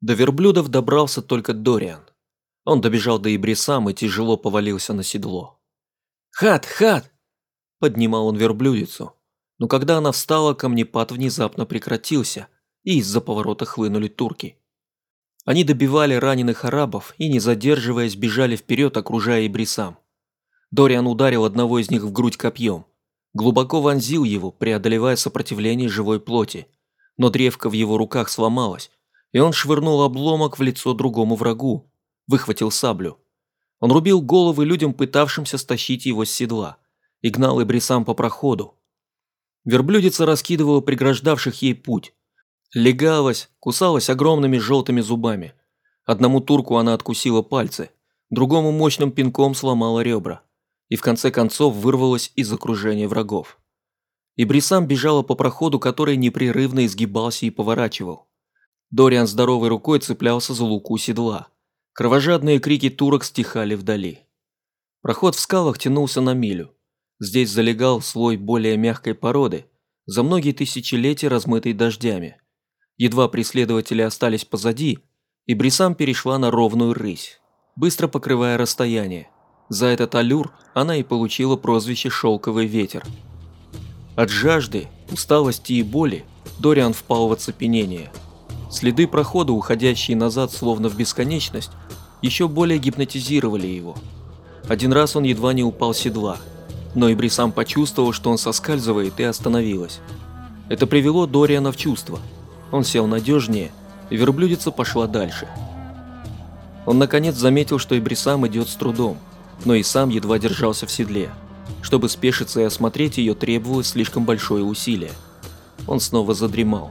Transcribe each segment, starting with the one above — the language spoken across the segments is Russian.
До верблюдов добрался только Дориан. Он добежал до Ибрисам и тяжело повалился на седло. «Хат, хат!» – поднимал он верблюдицу. Но когда она встала, камнепад внезапно прекратился, и из-за поворота хлынули турки. Они добивали раненых арабов и, не задерживаясь, бежали вперед, окружая Ибрисам. Дориан ударил одного из них в грудь копьем. Глубоко вонзил его, преодолевая сопротивление живой плоти. Но древко в его руках сломалось, и он швырнул обломок в лицо другому врагу, выхватил саблю. Он рубил головы людям, пытавшимся стащить его с седла, и гнал Ибрисам по проходу. Верблюдица раскидывала преграждавших ей путь, Легалась, кусалась огромными желтыми зубами. Одному турку она откусила пальцы, другому мощным пинком сломала ребра. И в конце концов вырвалась из окружения врагов. И Брисам бежала по проходу, который непрерывно изгибался и поворачивал. Дориан здоровой рукой цеплялся за луку седла. Кровожадные крики турок стихали вдали. Проход в скалах тянулся на милю. Здесь залегал слой более мягкой породы, за многие тысячелетия размытый дождями. Едва преследователи остались позади, и Брисам перешла на ровную рысь, быстро покрывая расстояние. За этот аллюр она и получила прозвище «Шелковый ветер». От жажды, усталости и боли Дориан впал в оцепенение. Следы прохода, уходящие назад словно в бесконечность, еще более гипнотизировали его. Один раз он едва не упал с седла, но и Брисам почувствовал, что он соскальзывает и остановилась. Это привело Дориана в чувство – он сел надежнее, и верблюдица пошла дальше. Он наконец заметил, что Ибрисам идет с трудом, но и сам едва держался в седле. Чтобы спешиться и осмотреть ее, требовалось слишком большое усилие. Он снова задремал.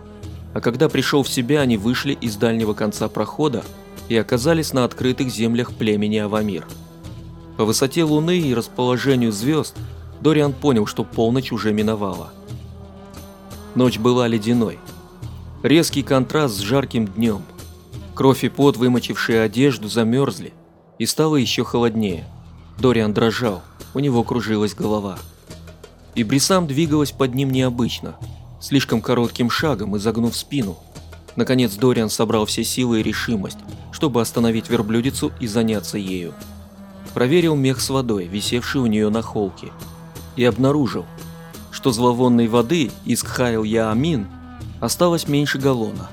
А когда пришел в себя, они вышли из дальнего конца прохода и оказались на открытых землях племени Авамир. По высоте Луны и расположению звезд Дориан понял, что полночь уже миновала. Ночь была ледяной, Резкий контраст с жарким днем. Кровь и пот, вымочившие одежду, замерзли, и стало еще холоднее. Дориан дрожал, у него кружилась голова. И Брисам двигалась под ним необычно, слишком коротким шагом, изогнув спину. Наконец Дориан собрал все силы и решимость, чтобы остановить верблюдицу и заняться ею. Проверил мех с водой, висевший у нее на холке, и обнаружил, что зловонной воды из Кхайл-Яамин – Осталось меньше галлона.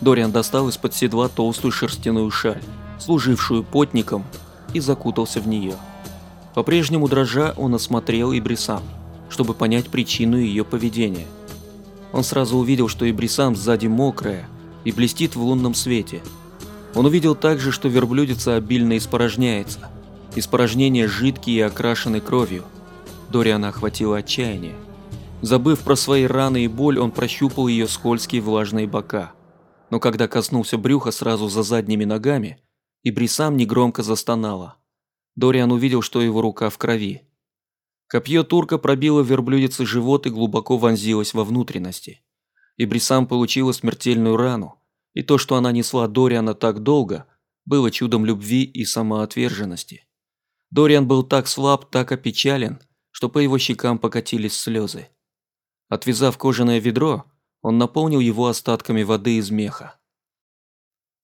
Дориан достал из-под седла толстую шерстяную шаль, служившую потником, и закутался в нее. По-прежнему дрожа, он осмотрел Ибрисам, чтобы понять причину ее поведения. Он сразу увидел, что Ибрисам сзади мокрая и блестит в лунном свете. Он увидел также, что верблюдица обильно испорожняется. Испорожнения жидкие и окрашены кровью. Дориана охватило отчаяние. Забыв про свои раны и боль, он прощупал ее скользкие влажные бока. Но когда коснулся брюха сразу за задними ногами, и Брисам негромко застонала. Дориан увидел, что его рука в крови. Копье турка пробило верблюдице живот и глубоко вонзилось во внутренности. И Брисам получила смертельную рану, и то, что она несла Дориана так долго, было чудом любви и самоотверженности. Дориан был так слаб, так опечален, что по его щекам покатились слезы. Отвязав кожаное ведро, он наполнил его остатками воды из меха.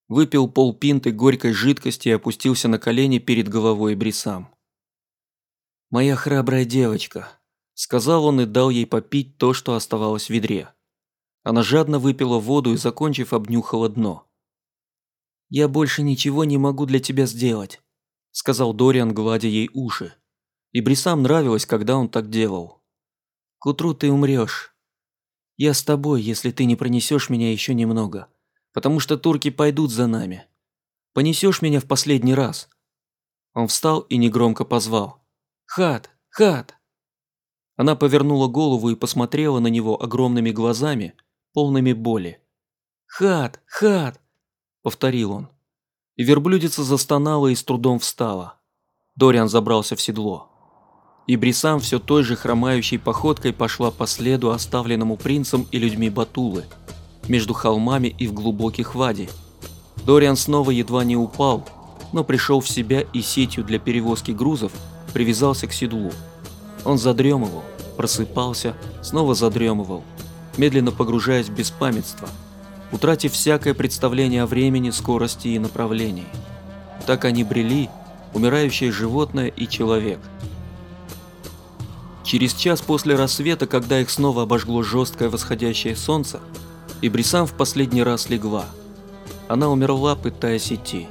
Выпил полпинты горькой жидкости и опустился на колени перед головой Брисам. «Моя храбрая девочка», – сказал он и дал ей попить то, что оставалось в ведре. Она жадно выпила воду и, закончив, обнюхала дно. «Я больше ничего не могу для тебя сделать», – сказал Дориан, гладя ей уши. И Брисам нравилось, когда он так делал. К утру ты умрешь. Я с тобой, если ты не пронесешь меня еще немного, потому что турки пойдут за нами. Понесешь меня в последний раз». Он встал и негромко позвал. «Хат! Хат!» Она повернула голову и посмотрела на него огромными глазами, полными боли. «Хат! Хат!» – повторил он. И верблюдица застонала и с трудом встала. Дориан забрался в седло. И Брисам все той же хромающей походкой пошла по следу, оставленному принцем и людьми Батулы, между холмами и в глубоких ваде. Дориан снова едва не упал, но пришел в себя и сетью для перевозки грузов привязался к седлу. Он задремывал, просыпался, снова задремывал, медленно погружаясь в беспамятство. утратив всякое представление о времени, скорости и направлении. Так они брели, умирающее животное и человек. Через час после рассвета, когда их снова обожгло жесткое восходящее солнце, Ибрисан в последний раз легла. Она умерла, пытаясь идти.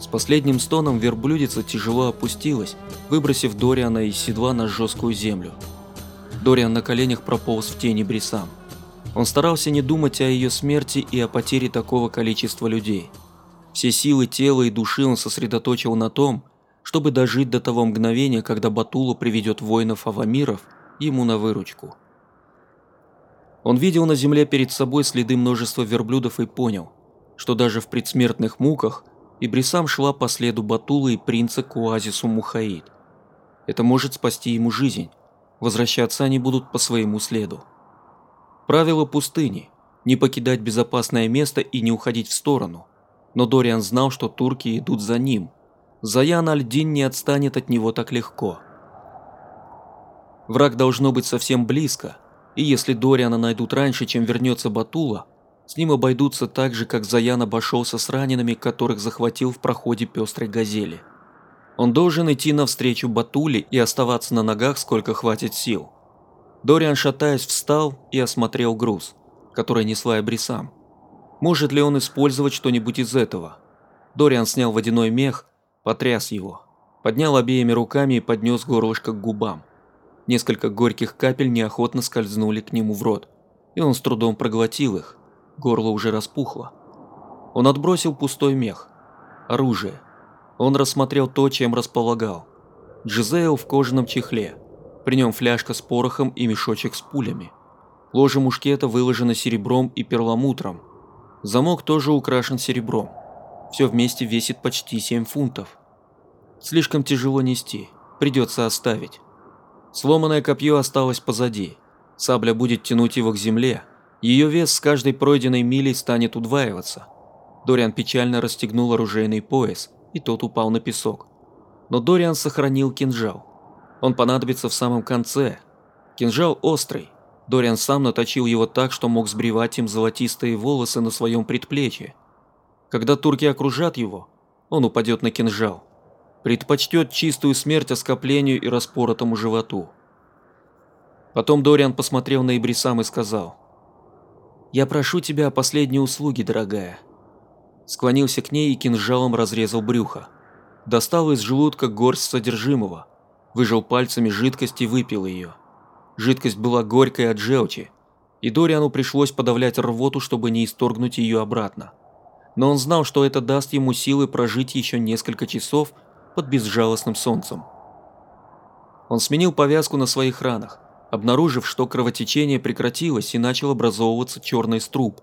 С последним стоном верблюдица тяжело опустилась, выбросив Дориана из седла на жесткую землю. Дориан на коленях прополз в тени Брисам. Он старался не думать о ее смерти и о потере такого количества людей. Все силы тела и души он сосредоточил на том, чтобы дожить до того мгновения, когда Батула приведет воинов Авамиров ему на выручку. Он видел на земле перед собой следы множества верблюдов и понял, что даже в предсмертных муках Ибрисам шла по следу Батулы и принца к оазису Мухаид. Это может спасти ему жизнь. Возвращаться они будут по своему следу. Правило пустыни – не покидать безопасное место и не уходить в сторону. Но Дориан знал, что турки идут за ним. Заян Альдин не отстанет от него так легко. Враг должно быть совсем близко, и если Дориана найдут раньше, чем вернется Батула, с ним обойдутся так же, как Заян обошелся с ранеными, которых захватил в проходе пестрой газели. Он должен идти навстречу Батуле и оставаться на ногах, сколько хватит сил. Дориан, шатаясь, встал и осмотрел груз, который несла Эбрисам. Может ли он использовать что-нибудь из этого? Дориан снял водяной мех, потряс его, поднял обеими руками и поднес горлышко к губам. Несколько горьких капель неохотно скользнули к нему в рот, и он с трудом проглотил их горло уже распухло. Он отбросил пустой мех. Оружие. Он рассмотрел то, чем располагал. Джизейл в кожаном чехле. При нем фляжка с порохом и мешочек с пулями. Ложе мушкета выложено серебром и перламутром. Замок тоже украшен серебром. Все вместе весит почти 7 фунтов. Слишком тяжело нести, придется оставить. Сломанное копье осталось позади. Сабля будет тянуть его к земле, ее вес с каждой пройденной милей станет удваиваться. Дориан печально расстегнул оружейный пояс, и тот упал на песок. Но Дориан сохранил кинжал. Он понадобится в самом конце. Кинжал острый. Дориан сам наточил его так, что мог сбривать им золотистые волосы на своем предплечье. Когда турки окружат его, он упадет на кинжал. Предпочтет чистую смерть оскоплению и распоротому животу. Потом Дориан посмотрел на Ибрисам и сказал, «Я прошу тебя о последней услуге, дорогая». Склонился к ней и кинжалом разрезал брюхо. Достал из желудка горсть содержимого. Выжал пальцами жидкость и выпил ее. Жидкость была горькой от желчи, и Дориану пришлось подавлять рвоту, чтобы не исторгнуть ее обратно. Но он знал, что это даст ему силы прожить еще несколько часов под безжалостным солнцем. Он сменил повязку на своих ранах, обнаружив, что кровотечение прекратилось и начал образовываться черный струп.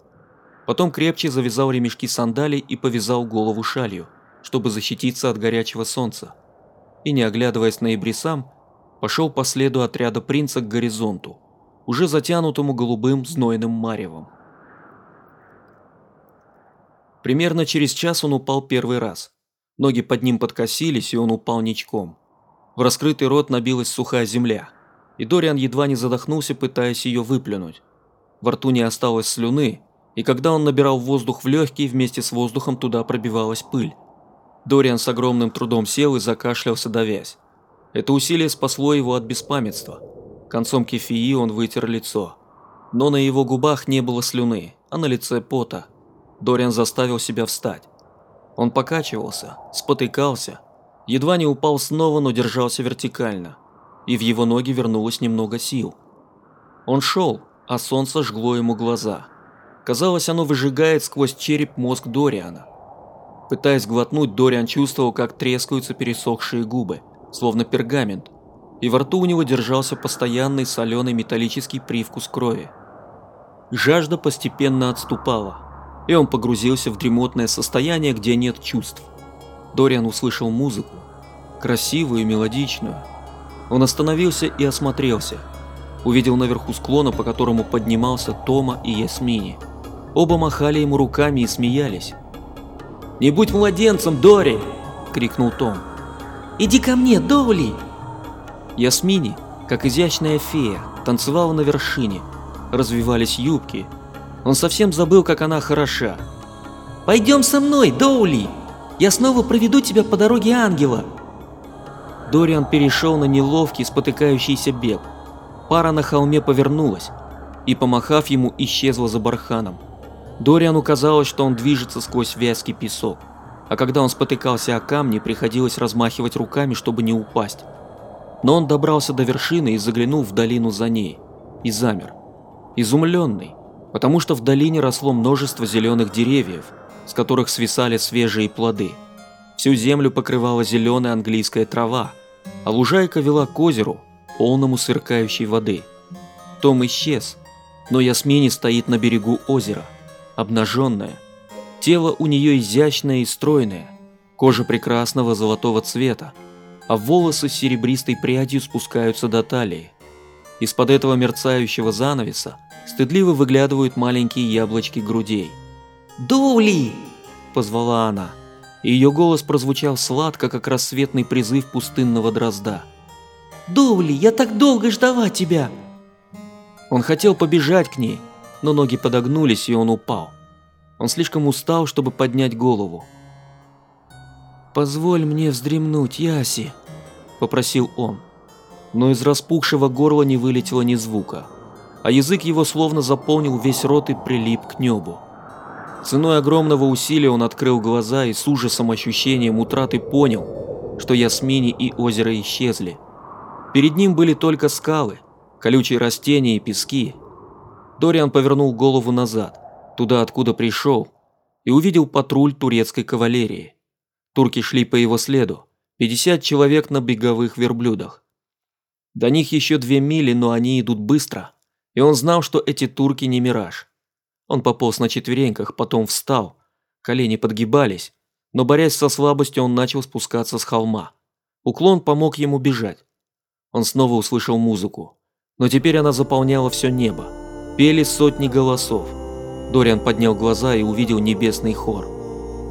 Потом крепче завязал ремешки сандалий и повязал голову шалью, чтобы защититься от горячего солнца. И не оглядываясь на Ибрисам, пошел по следу отряда принца к горизонту, уже затянутому голубым знойным маревом. Примерно через час он упал первый раз. Ноги под ним подкосились, и он упал ничком. В раскрытый рот набилась сухая земля – и Дориан едва не задохнулся, пытаясь ее выплюнуть. Во рту не осталось слюны, и когда он набирал воздух в легкие, вместе с воздухом туда пробивалась пыль. Дориан с огромным трудом сел и закашлялся давясь. Это усилие спасло его от беспамятства. Концом кефии он вытер лицо. Но на его губах не было слюны, а на лице пота. Дориан заставил себя встать. Он покачивался, спотыкался, едва не упал снова, но держался вертикально – и в его ноги вернулось немного сил. Он шел, а солнце жгло ему глаза. Казалось, оно выжигает сквозь череп мозг Дориана. Пытаясь глотнуть, Дориан чувствовал, как трескаются пересохшие губы, словно пергамент, и во рту у него держался постоянный соленый металлический привкус крови. Жажда постепенно отступала, и он погрузился в дремотное состояние, где нет чувств. Дориан услышал музыку, красивую и мелодичную, он остановился и осмотрелся. Увидел наверху склона, по которому поднимался Тома и Ясмини. Оба махали ему руками и смеялись. «Не будь младенцем, Дори!» – крикнул Том. «Иди ко мне, Доули!» Ясмини, как изящная фея, танцевала на вершине. Развивались юбки. Он совсем забыл, как она хороша. «Пойдем со мной, Доули! Я снова проведу тебя по дороге ангела!» Дориан перешел на неловкий, спотыкающийся бег. Пара на холме повернулась и, помахав ему, исчезла за барханом. Дориану казалось, что он движется сквозь вязкий песок, а когда он спотыкался о камни, приходилось размахивать руками, чтобы не упасть. Но он добрался до вершины и заглянул в долину за ней, и замер, изумленный, потому что в долине росло множество зеленых деревьев, с которых свисали свежие плоды. Всю землю покрывала зеленая английская трава, а лужайка вела к озеру, полному сверкающей воды. Том исчез, но Ясмини стоит на берегу озера, обнаженная. Тело у нее изящное и стройное, кожа прекрасного золотого цвета, а волосы с серебристой прядью спускаются до талии. Из-под этого мерцающего занавеса стыдливо выглядывают маленькие яблочки грудей. «Доули!» – позвала она. И ее голос прозвучал сладко, как рассветный призыв пустынного дрозда. «Доули, я так долго ждала тебя!» Он хотел побежать к ней, но ноги подогнулись, и он упал. Он слишком устал, чтобы поднять голову. «Позволь мне вздремнуть, Яси», – попросил он. Но из распухшего горла не вылетело ни звука, а язык его словно заполнил весь рот и прилип к небу. Ценой огромного усилия он открыл глаза и с ужасом ощущением утраты понял, что Ясмини и озеро исчезли. Перед ним были только скалы, колючие растения и пески. Дориан повернул голову назад, туда, откуда пришел, и увидел патруль турецкой кавалерии. Турки шли по его следу, 50 человек на беговых верблюдах. До них еще две мили, но они идут быстро, и он знал, что эти турки не мираж. Он пополз на четвереньках, потом встал, колени подгибались, но борясь со слабостью, он начал спускаться с холма. Уклон помог ему бежать. Он снова услышал музыку, но теперь она заполняла все небо. Пели сотни голосов. Дориан поднял глаза и увидел небесный хор.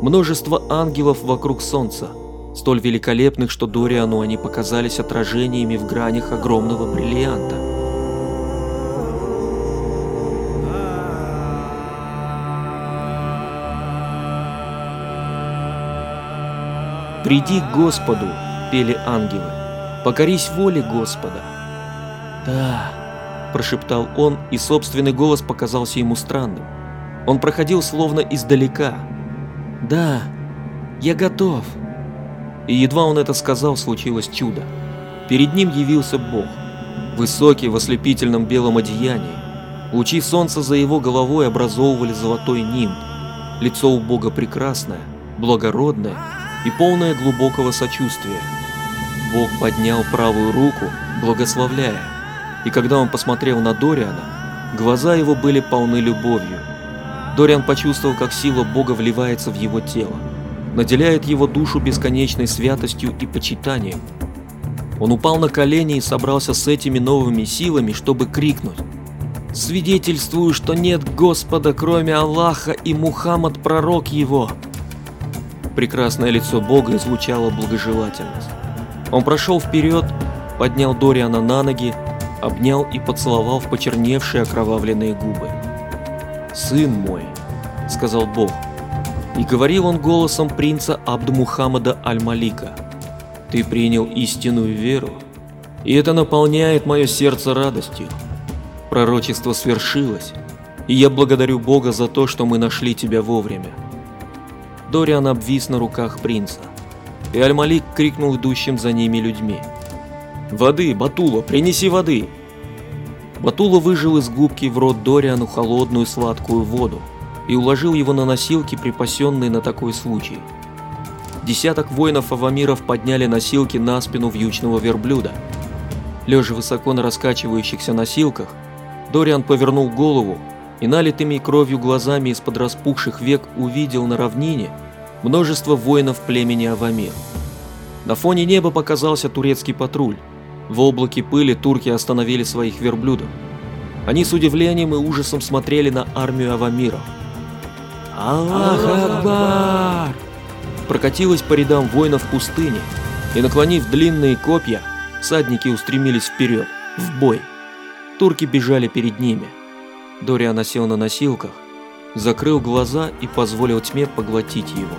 Множество ангелов вокруг солнца, столь великолепных, что Дориану они показались отражениями в гранях огромного бриллианта. «Приди к Господу», – пели ангелы, – «покорись воле Господа». «Да», – прошептал он, и собственный голос показался ему странным. Он проходил словно издалека. «Да, я готов». И едва он это сказал, случилось чудо. Перед ним явился Бог, высокий в ослепительном белом одеянии. Лучи солнца за его головой образовывали золотой нимб. Лицо у Бога прекрасное, благородное и полное глубокого сочувствия. Бог поднял правую руку, благословляя, и когда он посмотрел на Дориана, глаза его были полны любовью. Дориан почувствовал, как сила Бога вливается в его тело, наделяет его душу бесконечной святостью и почитанием. Он упал на колени и собрался с этими новыми силами, чтобы крикнуть «Свидетельствую, что нет Господа, кроме Аллаха, и Мухаммад – пророк его!» Прекрасное лицо Бога излучало благожелательность. Он прошел вперед, поднял Дориана на ноги, обнял и поцеловал в почерневшие окровавленные губы. «Сын мой», — сказал Бог, и говорил он голосом принца Абд-Мухаммада Аль-Малика, «Ты принял истинную веру, и это наполняет мое сердце радостью. Пророчество свершилось, и я благодарю Бога за то, что мы нашли тебя вовремя». Дориан обвис на руках принца, и Аль-Малик крикнул идущим за ними людьми. «Воды, Батула, принеси воды!» Батула выжил из губки в рот Дориану холодную сладкую воду и уложил его на носилки, припасенные на такой случай. Десяток воинов-авамиров подняли носилки на спину вьючного верблюда. Лежа высоко на раскачивающихся носилках, Дориан повернул голову и налитыми кровью глазами из-под распухших век увидел на равнине множество воинов племени Авамир. На фоне неба показался турецкий патруль. В облаке пыли турки остановили своих верблюдов. Они с удивлением и ужасом смотрели на армию Авамиров. «Аллах Акбар!» Прокатилась по рядам воинов пустыни, и, наклонив длинные копья, всадники устремились вперед, в бой. Турки бежали перед ними. Дориан осел на носилках, закрыл глаза и позволил тьме поглотить его.